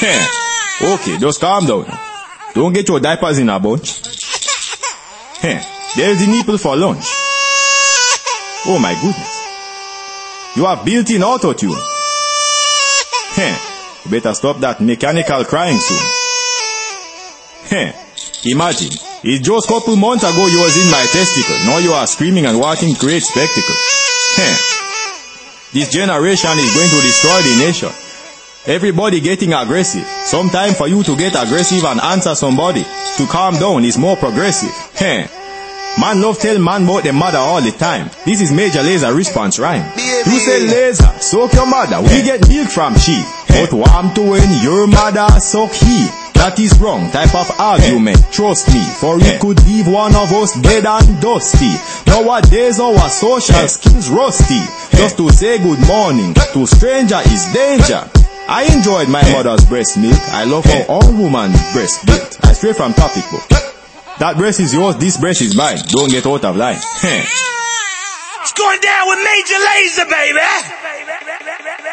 Okay, just calm down. Don't get your diapers in a bunch. There's the nipple for lunch. Oh my goodness. You have built-in auto-tune. You better stop that mechanical crying soon. Imagine, it's just couple months ago you was in my testicle. Now you are screaming and watching great spectacle. This generation is going to destroy the nation. Everybody getting aggressive. Sometime for you to get aggressive and answer somebody. To calm down is more progressive. Heh. Man love tell man about the mother all the time. This is Major Lazer response rhyme. You say laser, soak your mother. We get milk from she. But warm to when your mother suck he. That is wrong type of argument. Trust me, for it could leave one of us dead and dusty. Nowadays our social skills rusty. Just to say good morning to stranger is danger. I enjoyed my mother's breast milk. I love how all woman breast built. I straight from topic book. That breast is yours, this breast is mine. Don't get out of line. It's going down with Major Lazer, baby.